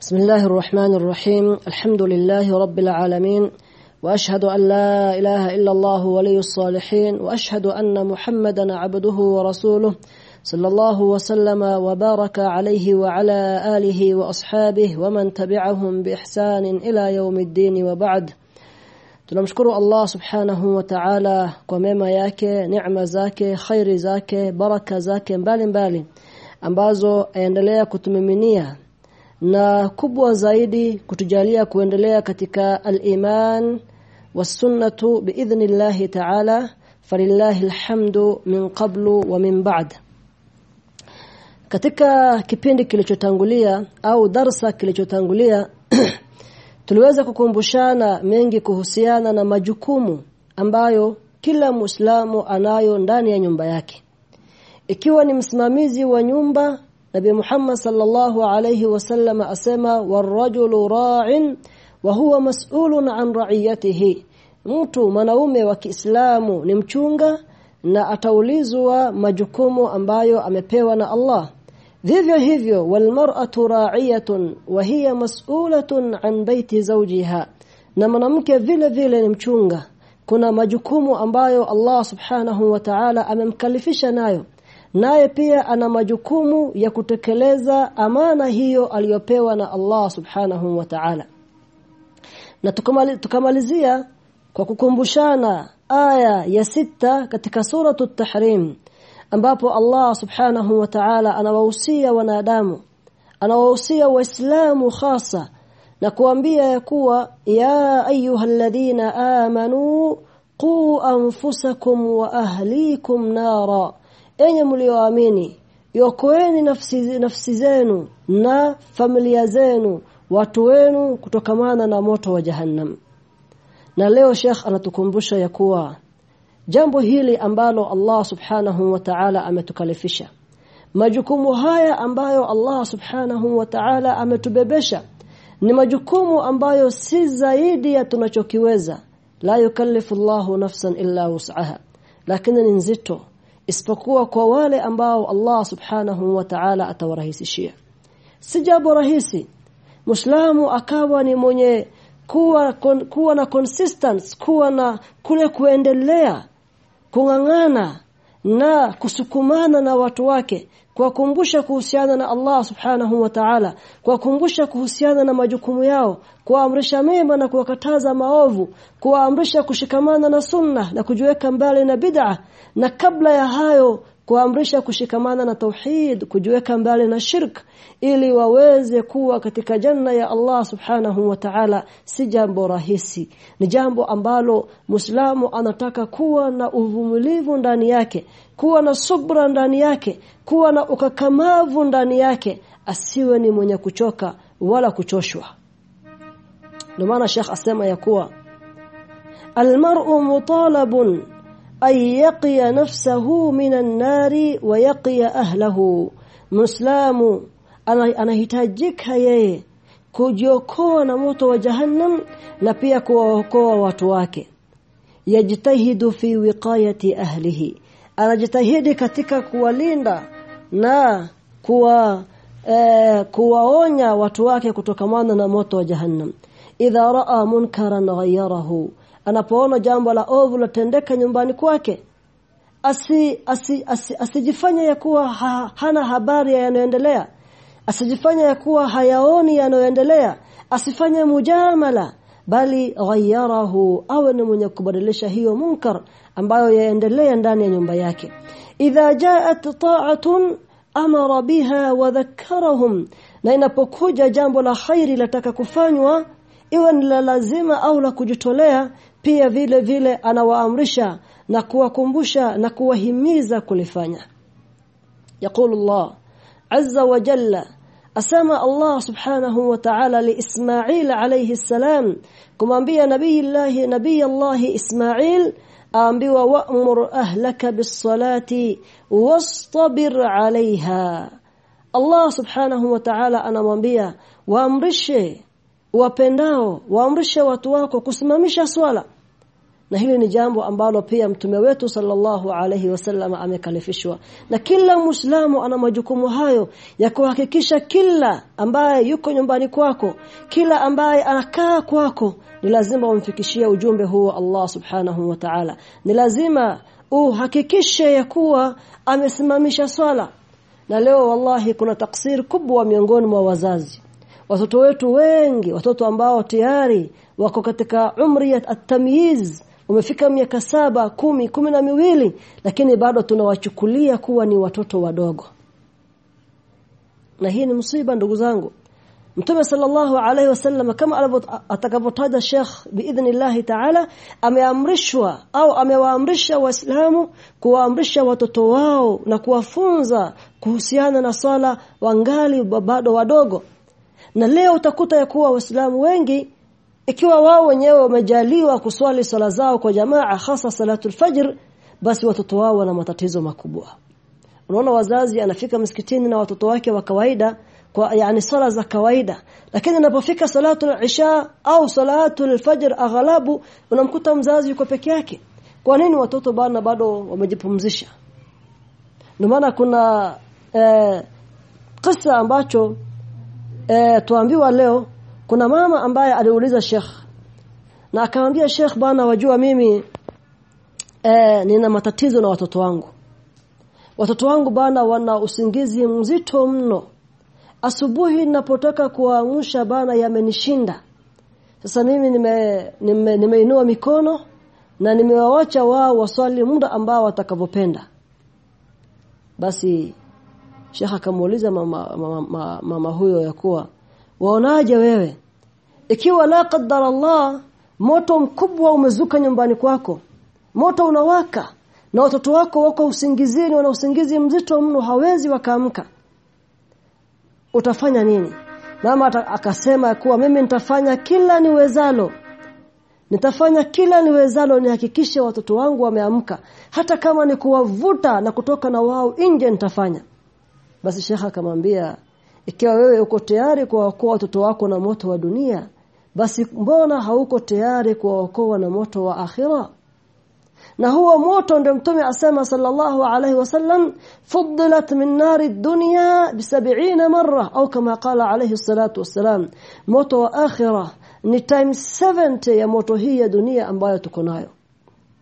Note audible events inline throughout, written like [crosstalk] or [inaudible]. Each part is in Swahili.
بسم الله الرحمن الرحيم. الحمد لله رب العالمين. وأشهد أن لا إله إلا الله ولي الصالحين. وأشهد أن محمدا عبده ورسوله. صلى الله وسلم وبارك عليه وعلى آله وأصحابه ومن تبعهم بإحسان إلى يوم الدين وبعد. tunamshukuru Allah subhanahu wa ta'ala kwa mema yake neema zake khairi zake baraka zake mbalimbali ambazo aendelea kutumiminia na kubwa zaidi kutujalia kuendelea katika al-iman was-sunnatu biidhnillahi ta'ala falillahi alhamdu min qablu wa min ba'd. Katika kipindi kilichotangulia au darsa kilichotangulia [clears throat] tuliweza kukumbushana mengi kuhusiana na majukumu ambayo kila Muislamu anayo ndani ya nyumba yake. Ikiwa ni msimamizi wa nyumba Nabii Muhammad sallallahu alayhi wasallam asema warajulu ra'in wa huwa mas'ulun an ra'iyatihi. Mtu mwanaume wa Kiislamu ni mchunga na ataulizwa majukumu ambayo amepewa na Allah. Vivyo hivyo walmar'atu ra'iyatun wa hiya mas'ulatun an baiti zawjiha. Na mwanamke vile vile ni mchunga. Kuna majukumu ambayo Allah subhanahu wa ta'ala amemkalifisha nayo naye pia ana majukumu ya kutekeleza amana hiyo aliyopewa na Allah subhanahu wa ta'ala. Na tukamalizia kwa kukumbushana aya ya sita katika suratu tahrim ambapo Allah subhanahu wa ta'ala anawahusia wanadamu anawahusia waislamu hasa na kuambia ya kuwa ya ayyuhalladhina amanu qu anfusakum wa ahlikum nara enye mlioamini yokoeni nafsi nafsi zenu na familia zenu watu wenu kutokamana na moto wa jahannam. Na leo Sheikh anatukumbusha ya kuwa jambo hili ambalo Allah subhanahu wa ta'ala ametukalifisha majukumu haya ambayo Allah subhanahu wa ta'ala ametubebesha ni majukumu ambayo si zaidi ya tunachokiweza. La yukallifu Allahu nafsan illa wus'aha. Lakini ni nzito isipokuwa kwa wale ambao Allah subhanahu wa ta'ala atawarahisishia. Si jambo rahisi. Muslamu akawa ni mwenye kuwa kuwa na consistency kuwa na kule kuendelea kungangana na kusukumana na watu wake kuwakumbusha kuhusiana na Allah subhanahu wa ta'ala kuwakumbusha kuhusiana na majukumu yao kuamrisha mema na kuwakataza maovu kuamrisha kushikamana na sunna na kujiweka mbali na bid'a na kabla ya hayo kuamrisha kushikamana na tauhid kujiweka mbali na shirk ili waweze kuwa katika janna ya Allah subhanahu wa ta'ala si jambo rahisi. Ni jambo ambalo Muislamu anataka kuwa na uvumilivu ndani yake kuwa na subra ndani yake kuwa na ukakamavu ndani yake asiwe ni mwenye kuchoka wala kuchoshwa. Ndio maana Sheikh asema ya kuwa almar'u mutalabun yaqiya nafsahu minan nari wa yaqiya ahlahu muislamu anahitajika yeye kujiokoa na moto wa jahannam na pia kuwaokoa watu wake yajtahidu fi wiqayati ahlihi anajitahidi katika kuwalinda na kuwa eh, kuwaonya watu wake kutokamana na moto wa jahannam idha raa munkaran ghayyarahu anapoona jambo la ovu latendeka nyumbani kwake asi, asi, asi asijifanye ya kuwa ha, hana habari ya yanayoendelea asijifanye ya kuwa hayaoni yanayoendelea asifanye mujamala bali ghayyarahu awe ni mwenye kubadilisha hiyo munkar ambayo yaendelea ndani ya nyumba yake. Idha jaat ta'atun amara biha wa na inapokuja jambo la khairi lataka kufanywa iwe ni la lazima au la kujitolea pia vile vile anawaamrisha na kuwakumbusha na kuwahimiza kulifanya يقول الله عز وجل asema Allah subhanahu wa ta'ala li Ismail alayhi salam kumwambia nabii Allah nabii Allah Ismail aambiwa wa'mur ahlaka bis-salati wastabir 'alayha Allah subhanahu wa ta'ala anamwambia waamrishe wapendao waamrishe watu wako kusimamisha swala. Na hili ni jambo ambalo pia mtume wetu sallallahu alayhi wasallam amekalifishwa. Na kila muislamu ana majukumu hayo ya kuhakikisha kila ambaye yuko nyumbani kwako kila ambaye anakaa kwako ni lazima umfikishie ujumbe huu Allah subhanahu wa ta'ala. Ni lazima uhakikishe ya kuwa amesimamisha swala. Na leo wallahi kuna taksir kubwa miongoni mwa wazazi watoto wetu wengi watoto ambao tayari wako katika umri ya at-tamyiz umefika miaka saba kumi kumi na miwili lakini bado tunawachukulia kuwa ni watoto wadogo. Na hii ni msiba ndugu zangu. Mtume sallallahu alaihi wasallam kama atakavyotaja Sheikh biidhnillah ta'ala ameamrishwa au amewaamrisha waislamu kuwaamrisha watoto wao na kuwafunza kuhusiana na sala wangali bado wadogo na leo utakuta ya kuwa waislamu wengi ikiwa wao wenyewe wamejaliwa kuswali sala zao kwa jamaa hasa salatu fajr basi watoto wao wana matatizo makubwa. Unaona wazazi anafika msikitini na watoto wake wa kawaida kwa yani sala za kawaida. Lakini inapofika salatu alisha au salatu alfajr aghlabu unamkuta mzazi yuko peke yake. Kwa nini watoto bana bado wamejipumzisha? Ndio maana kuna eh, kisa ambacho eh, tuambiwa leo kuna mama ambaye aliuliza Sheikh na akamwambia Sheikh bana wajua mimi eh, nina matatizo na watoto wangu. Watoto wangu bana wana usingizi mzito mno. Asubuhi ninapotaka kuamsha bana yamenishinda. Sasa mimi nimeinua nime, nime mikono na nimewaacha wao waswali muda ambao watakavyopenda. Basi Sheikh akamuuliza mama, mama, mama, mama huyo ya kuwa waonaje wewe? Ikiwa la qaddar Allah moto mkubwa umezuka nyumbani kwako. Moto unawaka na watoto wako wako usingizini wana usingizi mzito mno hawezi wakaamka. Utafanya nini? Mama akasema kuwa mimi nitafanya kila niwezalo. Nitafanya kila niwezalo nihakikishe watoto wangu wameamka. Hata kama ni kuwavuta na kutoka na wao nje nitafanya basi shekha akamwambia ikiwa wewe uko tayari kuwaokoa watoto wako na moto wa dunia basi mbona hauko tayari kuwaokoa na moto wa akhira? Na huo moto ndio mtume asema sallallahu alayhi wasallam fuddilat min nari dunya bi 70 marra au kama qala alayhi salatu wassalam moto wa akhira ni times 70 ya moto hii ya dunia ambayo tuko nayo.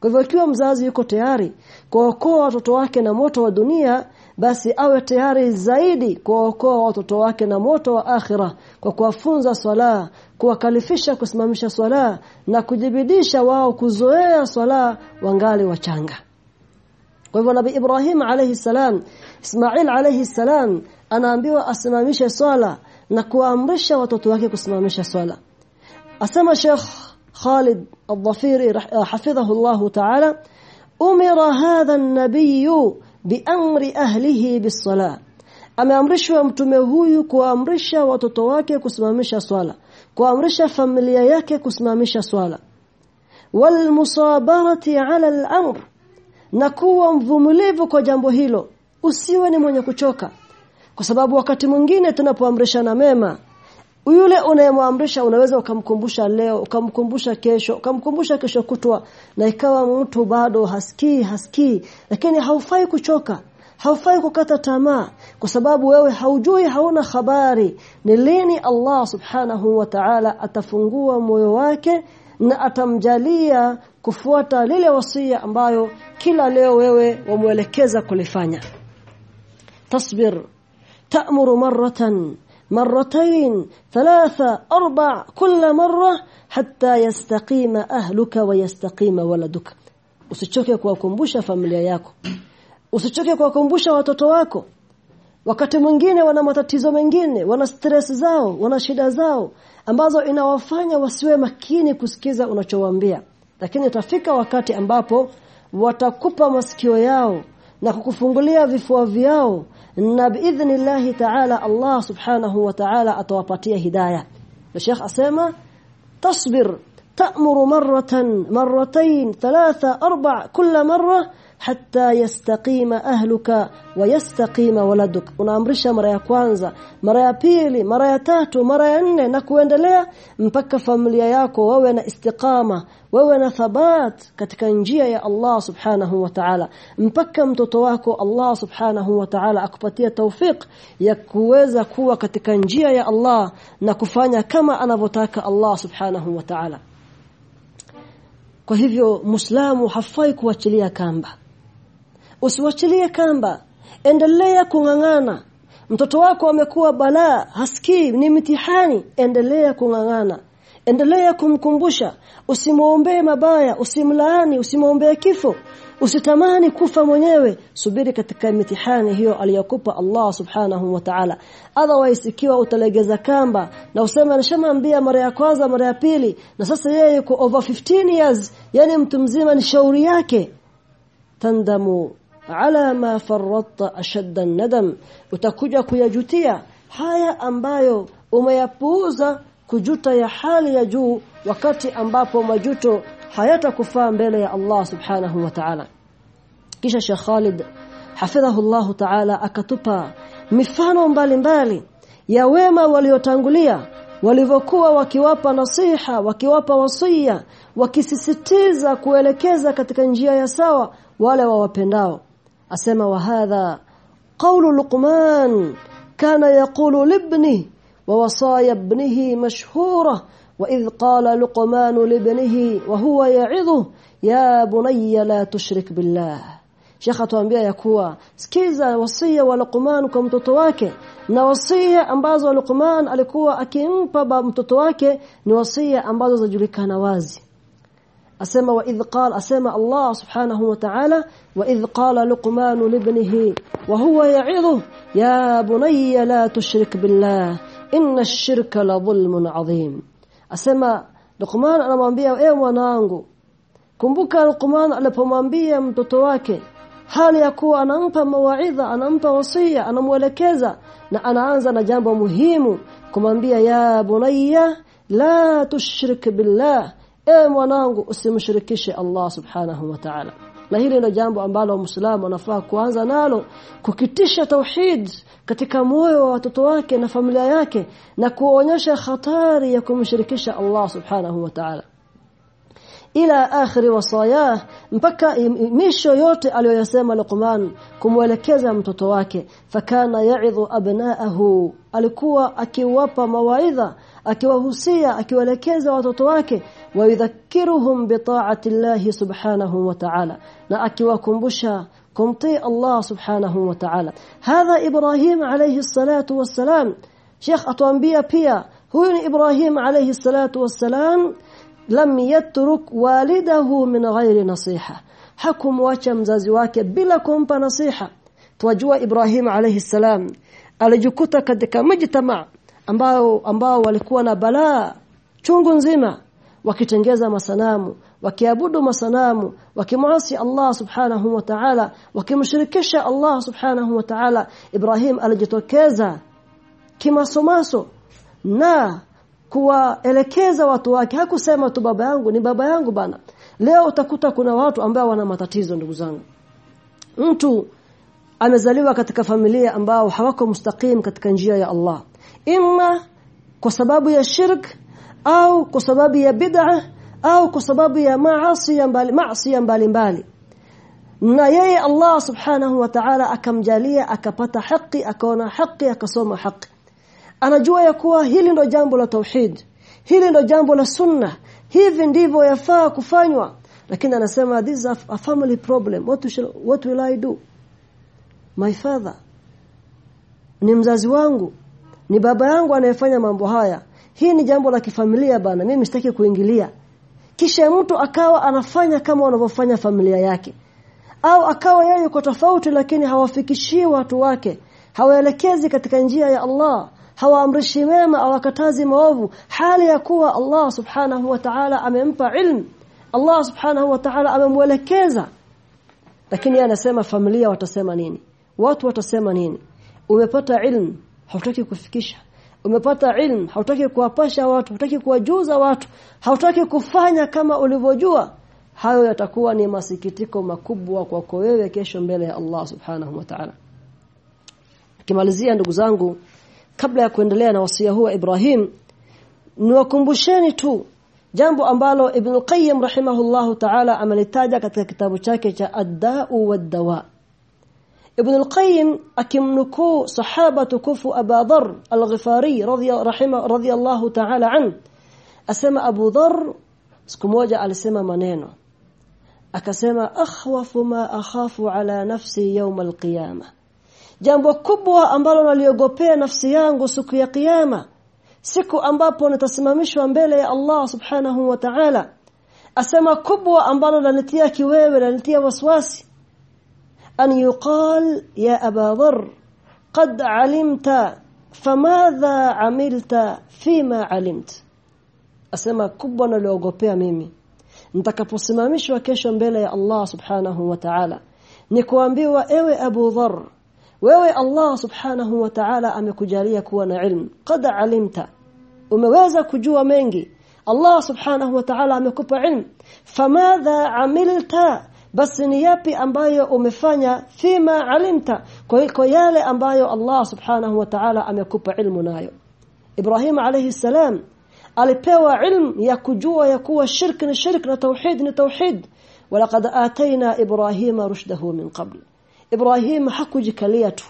Kwa hivyo ikiwa mzazi yuko tayari kuokoa watoto wake na moto wa dunia basi awe tayari zaidi kuokoa watoto wake na moto wa akhira kwa kuwafunza swala kuwakalifisha kusimamisha swala na kujibidisha wao kuzoea swala wangali wachanga. Kwa hivyo nabii Ibrahim alayhi salam Ismail alayhi salam anaambiwa asimamishe swala na kuamrisha watoto wake kusimamisha swala. Asema Sheikh Khalid Al-Dhafiri hafidhahu Allah Ta'ala umira hadha an-nabiy biamri ahlihi bis-salah. Ameamrishwa mtume huyu kuamrisha watoto wake kusimamisha swala kuamrisha familia yake kusimamisha swala. Walmusabarati ala al-amr na kuwa mvumilivu kwa jambo hilo usiwe ni mwenye kuchoka. Kwa sababu wakati mwingine tunapoamrishana mema yule unayemwamrisha unaweza ukamkumbusha leo ukamkumbusha kesho ukamkumbusha kesho kutwa na ikawa mtu bado hasikii hasikii. Lakini haufai kuchoka haufai kukata tamaa kwa sababu wewe haujui hauna habari ni lini Allah subhanahu wa ta'ala atafungua moyo wake na atamjalia kufuata lile wasia ambayo kila leo wewe wamuelekeza kulifanya. Tasbir ta'muru marratan مرتين ثلاثة أربع كل مرة حتى يستقيم أهلك ويستقيم ولدك usichoke kuwakumbusha familia yako usichoke kuwakumbusha watoto wako wakati mwingine wana matatizo mengine wana stress zao wana shida zao ambazo inawafanya wasiwe makini kusikiza unachowaambia lakini itafika wakati ambapo watakupa masikio yao na kukufungulia vifua vyao na biidhnillah ta'ala Allah subhanahu wa ta'ala atawapatia hidayah Sheikh asema tasbir ta'muru marratan marratayn thalatha arba' kulla marra hatta yastaqima ahluka wa yastaqima waladuk. Unaamrisha mara ya kwanza mara ya pili mara ya tatu mara ya nne na kuendelea mpaka familia yako wawe na istiqama wawe na thabat katika njia ya Allah subhanahu wa ta'ala. Mpaka mtoto wako Allah subhanahu wa ta'ala akupatia tawfik ya kuweza kuwa katika njia ya Allah na kufanya kama anavyotaka Allah subhanahu wa ta'ala. Kwa hivyo Muislamu hafai kuachilia kamba usiwachilie kamba. Endelea kungangana. Mtoto wako amekuwa balaa hasikii ni mtihani endelea kungangana. Endelea kumkumbusha. Usimuombee mabaya usimlaani usimuombee kifo. Usitamani kufa mwenyewe. Subiri katika mitihani hiyo aliyokupa Allah subhanahu wa ta'ala. Otherwise ikiwa utalegeza kamba na useme nishamwambia mara ya kwanza mara ya pili na sasa yeye yuko over 15 years yani mtu mzima ni shauri yake. Tandamu ala ma farratta ashadda nadam utakuja kuyajutia haya ambayo umeyapuuza kujuta ya hali ya juu wakati ambapo majuto hayatakufaa mbele ya Allah subhanahu wa ta'ala. Kisha Sheikh Khalid hafidhahu Allah ta'ala akatupa mifano mbalimbali ya wema waliotangulia walivyokuwa wakiwapa nasiha wakiwapa wasia wakisisitiza kuelekeza katika njia ya sawa wale wawapendao asema wa hadha qawlu luqman kana yaqulu libni ووصايا ابنه مشهورة وإذ قال لقمان لابنه وهو يعظه يا بني لا تشرك بالله Sheikh atuambia ya kuwa sikiza wasia wa Luqman kwa mtoto wake na wasia ambazo Luqman alikuwa akimpa mtoto wake ni wasia ambazo zajulikana wazi asema wa idh qala asema Allah subhanahu wa ta'ala wa idh qala Luqman libnihi wa huwa ya'idhu ya bunayya la tushrik billah inna ash-shirka la dhulmun adhim asema Luqman anamwambia ewe mwanangu kumbuka Luqman alipomwambia mtoto wake hali ya kuwa anampa mawaidha anampa wasia anamuelekeza na anaanza na jambo muhimu kumwambia ya bunayya la tushrik billah ewe mwanangu usimshirikishe Allah subhanahu wa ta'ala. Na hili ndio jambo ambalo muislamu anafaa kuanza nalo kukitisha tauhid katika moyo wa watoto wake na familia yake na kuonyesha hatari ya kumshirikisha Allah subhanahu wa ta'ala. Ila akhiri wasayah mpaka misho yote aliyoyasema Luqman kumwelekeza mtoto wake. Fakana ya'idhu abnaahu alikuwa akiwapa mawaidha akiwahusia akiwaelekeza watoto wake waidhakiruhum bitaati Allah subhanahu wa ta'ala na akiwakumbusha kumtii Allah subhanahu wa ta'ala. Hadha Ibrahim alayhi salatu wassalam. Sheikh atuambia pia huyu ni Ibrahim alayhi salatu wassalam lam yatruk walidahu min ghairi nasiha. Hakumwacha mzazi wake bila kumpa nasiha. Twajua Ibrahim alayhi salam alijikuta katika mjtamaa ambao ambao walikuwa na balaa chungu nzima wakitengeza masanamu wakiabudu masanamu wakimwasi Allah subhanahu wa ta'ala wakimshirikisha Allah subhanahu wa ta'ala Ibrahim alijitokeza kimasomaso na kuwaelekeza watu wake. Hakusema tu baba yangu ni baba yangu bana. Leo utakuta kuna watu ambao wana matatizo ndugu zangu. Mtu amezaliwa katika familia ambao hawako mustaqim katika njia ya Allah imma kwa sababu ya shirk au kwa sababu ya bid'a au kwa sababu ya maasi mbali maasi mbalimbali na yeye Allah subhanahu wa ta'ala akamjalia akapata haki akaona haki akasoma haki. Anajua ya kuwa hili ndo jambo la tauhid hili ndo jambo la sunna hivi ndivyo yafaa kufanywa. Lakini anasema this is a, family problem. What, shall, what will i do? My father ni mzazi wangu ni baba yangu anayefanya mambo haya. Hii ni jambo la kifamilia bana mimi sitaki kuingilia. Kisha mtu akawa anafanya kama wanavyofanya familia yake. Au akawa yeye kwa tofauti lakini hawafikishii watu wake. Hawaelekezi katika njia ya Allah. Hawaamrishi mema awakatazi maovu. Hali ya kuwa Allah subhanahu wa ta'ala amempa ilmu. Allah subhanahu wa ta'ala amemwelekeza. Lakini anasema familia watasema nini? Watu watasema nini? Umepata ilmu hautaki kufikisha. Umepata ilmu hautaki kuwapasha watu hautaki kuwajuza watu hautaki kufanya kama ulivyojua. Hayo yatakuwa ni masikitiko makubwa kwako wewe kesho mbele ya Allah subhanahu wa ta'ala. Kimalizia ndugu zangu kabla ya kuendelea na wasia huu wa Ibrahim niwakumbusheni tu jambo ambalo Ibn Qayyim rahimahullahu ta'ala amelitaja katika kitabu chake cha Ad-Da'u wad-Dawa Ibn al-Qayyim akimnukuu sahaba tukufu Abu Dharr al-Ghifari radhiyallahu ta'ala an. Asema Abu Dharr siku moja alisema maneno. Akasema akhwafu ma akhafu ala nafsi yawm al-qiyama. Jambo kubwa ambalo naliogopea nafsi yangu siku ya kiyama siku ambapo nitasimamishwa mbele ya Allah subhanahu wa ta'ala. Asema kubwa ambalo lanitia kiwewe lanitia waswasi an يقال ya aba dharr qad علمت famadha عملت؟ فيما علمت. asema kubwa naliogopea mimi nitakaposimamishwa kesho mbele ya Allah subhanahu wa ta'ala ni kuambiwa ewe Abu Dharr wewe Allah subhanahu wa ta'ala amekujalia kuwa na ilmu qad alimta umeweza kujua mengi Allah subhanahu wa ta'ala amekupa ilmu famadha amilta basi ni yapi ambayo umefanya fima alimta? Kwa yale ambayo Allah subhanahu wa ta'ala amekupa ilmu nayo. Ibrahim alayhi salam alipewa ilmu ya kujua ya kuwa shirk ni shirk na tauhid ni tauhid. Walaqad atayna ibrahima rushdahu min qabl. Ibrahim hakujikalia tu.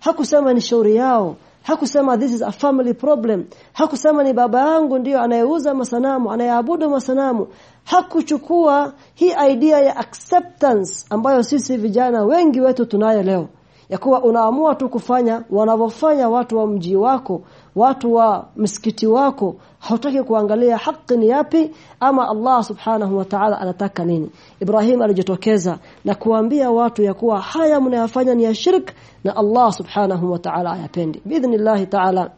Hakusema ni shauri yao hakusema this is a family problem. Hakusema ni baba yangu ndiyo anayeuza masanamu anayeabudu masanamu. Hakuchukua hii idea ya acceptance ambayo sisi vijana wengi wetu tunayo leo ya kuwa unaamua tu kufanya wanavyofanya watu wa mji wako watu wa msikiti wako. Hautaki kuangalia haki ni yapi ama Allah subhanahu wa ta'ala anataka nini. Ibrahim alijitokeza na kuambia watu ya kuwa haya mnayofanya ni ya shirk na Allah subhanahu wa ta'ala ayapendi biidhnillah ta'ala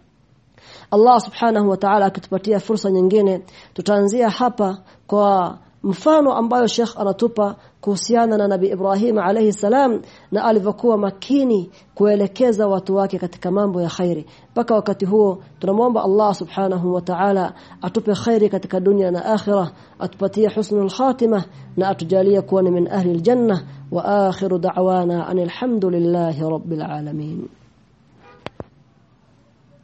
Allah subhanahu wa ta'ala akitupatia fursa nyingine tutaanzia hapa kwa mfano ambayo Sheikh anatupa kuhusiana na Nabii Ibrahim alayhi salam na alivyokuwa makini kuelekeza watu wake katika mambo ya khairi. Mpaka wakati huo tunamwomba Allah subhanahu wa ta'ala atupe khairi katika dunia na akhirah atupatie husnul khatimah na atujalie kuwa min ahli aljanna wa akhiru da'wana anil hamdulillahi rabbil alamin